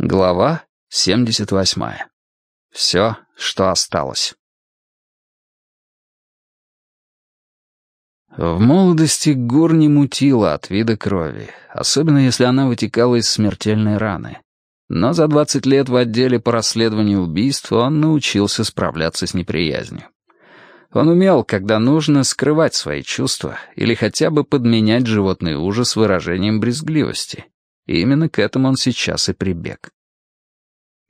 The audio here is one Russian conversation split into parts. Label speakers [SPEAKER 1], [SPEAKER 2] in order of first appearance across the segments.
[SPEAKER 1] Глава 78. Все, что осталось. В молодости Гур не мутила от вида крови, особенно если она вытекала из смертельной раны. Но за 20 лет в отделе по расследованию убийств он научился справляться с неприязнью. Он умел, когда нужно, скрывать свои чувства или хотя бы подменять животный ужас выражением брезгливости. Именно к этому он сейчас и прибег.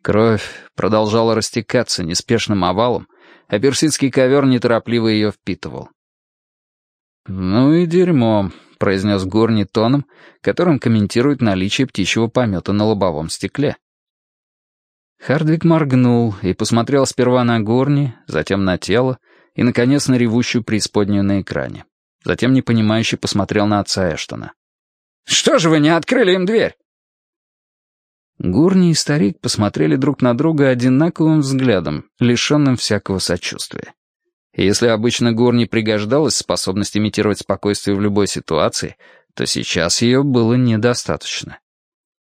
[SPEAKER 1] Кровь продолжала растекаться неспешным овалом, а персидский ковер неторопливо ее впитывал. «Ну и дерьмо», — произнес Горни тоном, которым комментирует наличие птичьего помета на лобовом стекле. Хардвик моргнул и посмотрел сперва на Горни, затем на тело и, наконец, на ревущую преисподнюю на экране. Затем непонимающе посмотрел на отца Эштона. «Что же вы не открыли им дверь?» Гурни и старик посмотрели друг на друга одинаковым взглядом, лишенным всякого сочувствия. Если обычно Гурни пригождалась способность имитировать спокойствие в любой ситуации, то сейчас ее было недостаточно.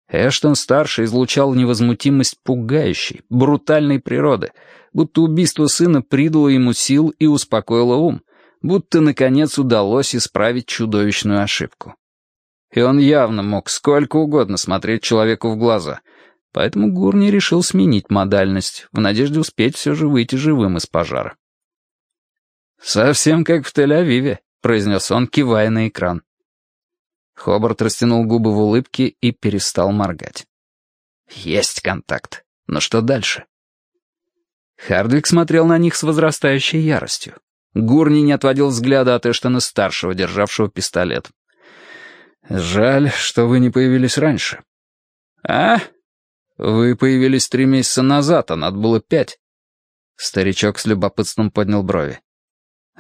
[SPEAKER 1] Эштон-старший излучал невозмутимость пугающей, брутальной природы, будто убийство сына придало ему сил и успокоило ум, будто, наконец, удалось исправить чудовищную ошибку. И он явно мог сколько угодно смотреть человеку в глаза, поэтому Гурни решил сменить модальность, в надежде успеть все же выйти живым из пожара. «Совсем как в Тель-Авиве», — произнес он, кивая на экран. Хобарт растянул губы в улыбке и перестал моргать. «Есть контакт. Но что дальше?» Хардвик смотрел на них с возрастающей яростью. Гурни не отводил взгляда от Эштона-старшего, державшего пистолет. «Жаль, что вы не появились раньше». «А? Вы появились три месяца назад, а надо было пять». Старичок с любопытством поднял брови.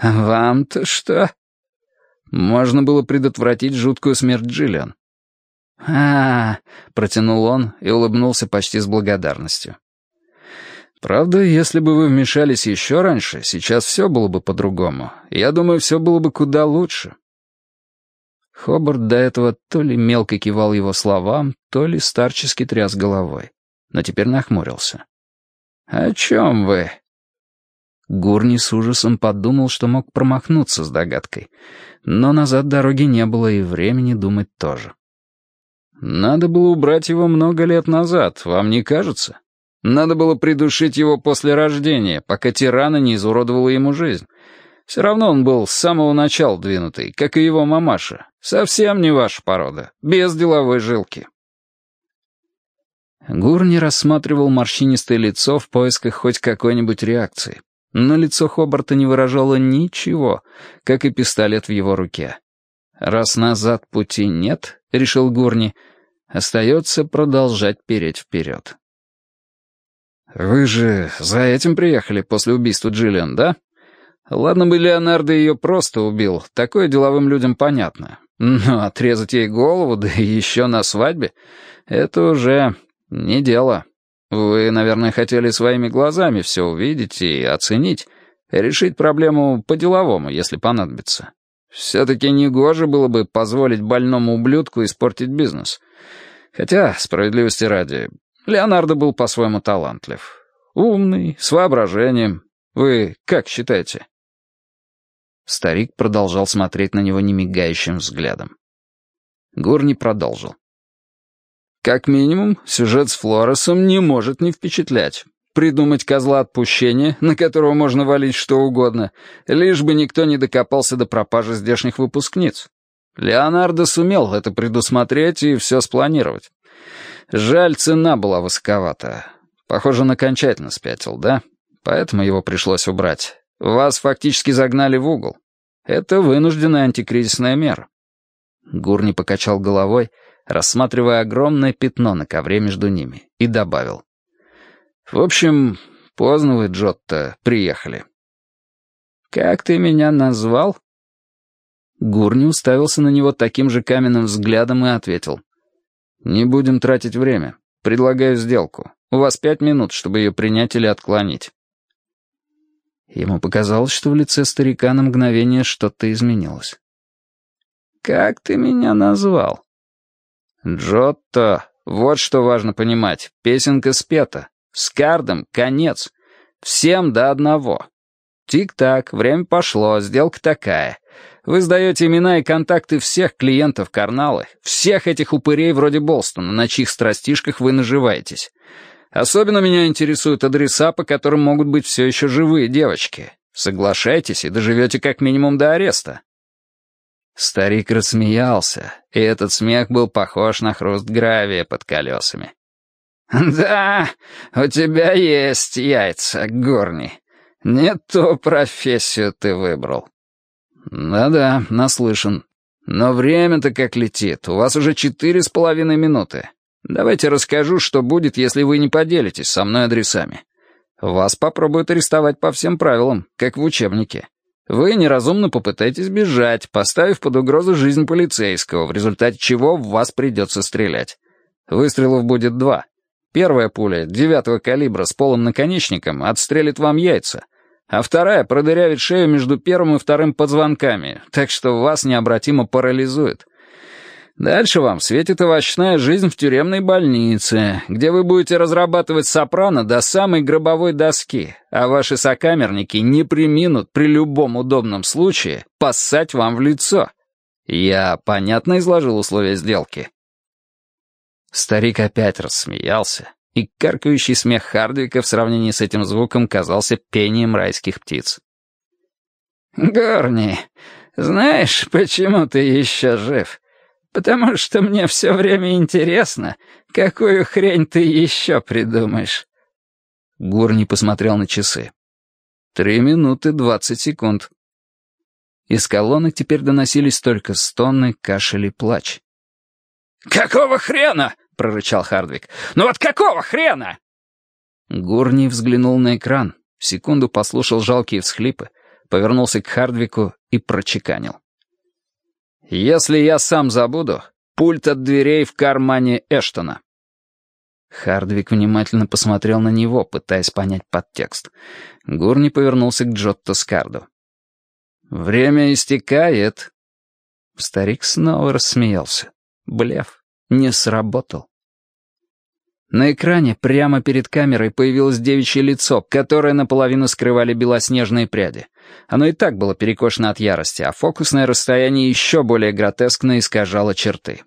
[SPEAKER 1] «Вам-то что?» Можно было предотвратить жуткую смерть Джиллиан. а, -а, -а протянул он и улыбнулся почти с благодарностью. «Правда, если бы вы вмешались еще раньше, сейчас все было бы по-другому. Я думаю, все было бы куда лучше». Хобарт до этого то ли мелко кивал его словам, то ли старчески тряс головой, но теперь нахмурился. «О чем вы?» Гурни с ужасом подумал, что мог промахнуться с догадкой, но назад дороги не было и времени думать тоже. «Надо было убрать его много лет назад, вам не кажется? Надо было придушить его после рождения, пока тирана не изуродовала ему жизнь. Все равно он был с самого начала двинутый, как и его мамаша. Совсем не ваша порода, без деловой жилки». Гурни рассматривал морщинистое лицо в поисках хоть какой-нибудь реакции, но лицо Хобарта не выражало ничего, как и пистолет в его руке. «Раз назад пути нет», — решил Гурни, — «остается продолжать переть вперед». «Вы же за этим приехали после убийства Джиллиан, да? Ладно бы Леонардо ее просто убил, такое деловым людям понятно. Но отрезать ей голову, да еще на свадьбе, это уже не дело». Вы, наверное, хотели своими глазами все увидеть и оценить, решить проблему по-деловому, если понадобится. Все-таки негоже было бы позволить больному ублюдку испортить бизнес. Хотя, справедливости ради, Леонардо был по-своему талантлив. Умный, с воображением. Вы как считаете?» Старик продолжал смотреть на него немигающим взглядом. Гурни продолжил. Как минимум, сюжет с Флоресом не может не впечатлять. Придумать козла отпущения, на которого можно валить что угодно, лишь бы никто не докопался до пропажи здешних выпускниц. Леонардо сумел это предусмотреть и все спланировать. Жаль, цена была высоковата. Похоже, он окончательно спятил, да? Поэтому его пришлось убрать. Вас фактически загнали в угол. Это вынужденная антикризисная мера. Гурни покачал головой, рассматривая огромное пятно на ковре между ними, и добавил. «В общем, поздно вы, Джотто, приехали». «Как ты меня назвал?» Гурни уставился на него таким же каменным взглядом и ответил. «Не будем тратить время. Предлагаю сделку. У вас пять минут, чтобы ее принять или отклонить». Ему показалось, что в лице старика на мгновение что-то изменилось. «Как ты меня назвал?» «Джотто», Вот что важно понимать. Песенка спета. С кардом конец. Всем до одного. Тик-так, время пошло, сделка такая. Вы сдаете имена и контакты всех клиентов Карналы, всех этих упырей вроде Болстона, на чьих страстишках вы наживаетесь. Особенно меня интересуют адреса, по которым могут быть все еще живые девочки. Соглашайтесь и доживете как минимум до ареста». Старик рассмеялся, и этот смех был похож на хруст гравия под колесами. «Да, у тебя есть яйца, Горни. Не ту профессию ты выбрал». «Да-да, наслышан. Но время-то как летит. У вас уже четыре с половиной минуты. Давайте расскажу, что будет, если вы не поделитесь со мной адресами. Вас попробуют арестовать по всем правилам, как в учебнике. Вы неразумно попытаетесь бежать, поставив под угрозу жизнь полицейского, в результате чего в вас придется стрелять. Выстрелов будет два. Первая пуля, девятого калибра с полым наконечником, отстрелит вам яйца, а вторая продырявит шею между первым и вторым позвонками, так что вас необратимо парализует. Дальше вам светит овощная жизнь в тюремной больнице, где вы будете разрабатывать сопрано до самой гробовой доски, а ваши сокамерники не приминут при любом удобном случае поссать вам в лицо. Я понятно изложил условия сделки?» Старик опять рассмеялся, и каркающий смех Хардвика в сравнении с этим звуком казался пением райских птиц. «Горни, знаешь, почему ты еще жив?» Потому что мне все время интересно, какую хрень ты еще придумаешь». Гурни посмотрел на часы. «Три минуты двадцать секунд». Из колонок теперь доносились только стоны, кашель и плач. «Какого хрена?» — прорычал Хардвик. «Ну вот какого хрена?» Гурни взглянул на экран, секунду послушал жалкие всхлипы, повернулся к Хардвику и прочеканил. «Если я сам забуду, пульт от дверей в кармане Эштона». Хардвик внимательно посмотрел на него, пытаясь понять подтекст. Гурни повернулся к Джотто Скарду. «Время истекает». Старик снова рассмеялся. Блеф не сработал. На экране прямо перед камерой появилось девичье лицо, которое наполовину скрывали белоснежные пряди. Оно и так было перекошено от ярости, а фокусное расстояние еще более гротескно искажало черты.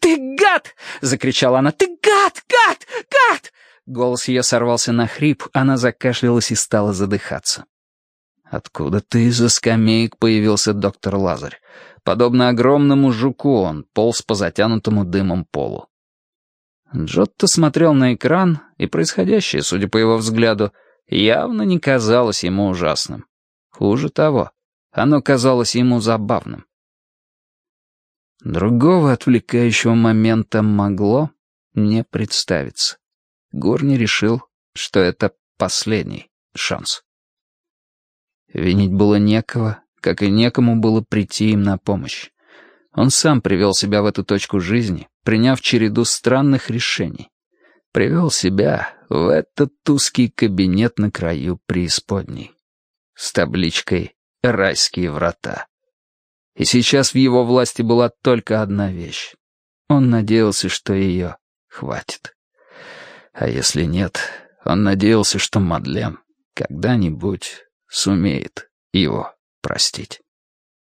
[SPEAKER 1] «Ты гад!» — закричала она. «Ты гад! Гад! Гад!» Голос ее сорвался на хрип, она закашлялась и стала задыхаться. Откуда-то из-за скамеек появился доктор Лазарь. Подобно огромному жуку он полз по затянутому дымом полу. Джотто смотрел на экран, и происходящее, судя по его взгляду, явно не казалось ему ужасным. Хуже того, оно казалось ему забавным. Другого отвлекающего момента могло не представиться. Горни решил, что это последний шанс. Винить было некого, как и некому было прийти им на помощь. Он сам привел себя в эту точку жизни, приняв череду странных решений. Привел себя в этот узкий кабинет на краю преисподней. С табличкой «Райские врата». И сейчас в его власти была только одна вещь. Он надеялся, что ее хватит. А если нет, он надеялся, что Мадлен когда-нибудь сумеет его простить.